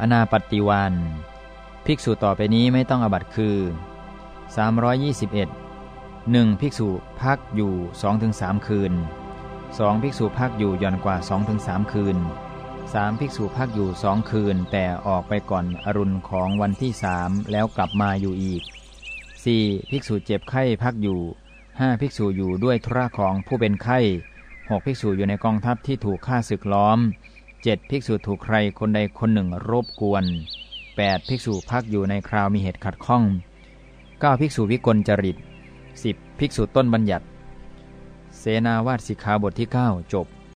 อนาปฏิวานภิกษุต่อไปนี้ไม่ต้องอบัตคือ 321 1. ภิกษุพักอยู่ 2-3 คืน 2. ภิกษุพักอยู่ย่อนกว่า 2-3 คืน 3. ภิกษุพักอยู่สองคืน แต่ออกไปก่อนอรุณของวันที่สแล้วกลับมาอยู่อีก 4. ภิกษุเจ็บไข้พักอยู่ 5. ภิกษุอยู่ด้วยธุระของผู้เป็นไข้ 6. ภิกษุอยู่ในกองทัพที่ถูกฆ่าศึกล้อม 7. ภิกษุถูกใครคนใดคนหนึ่งรบกวน 8. ภิกษุพักอยู่ในคราวมีเหตุขัดข้อง 9. ภิกษุวิกลจริต 10. ภิกษุต้นบัญญัติ เสนาวาดสิกขาบทที่ 9 จบ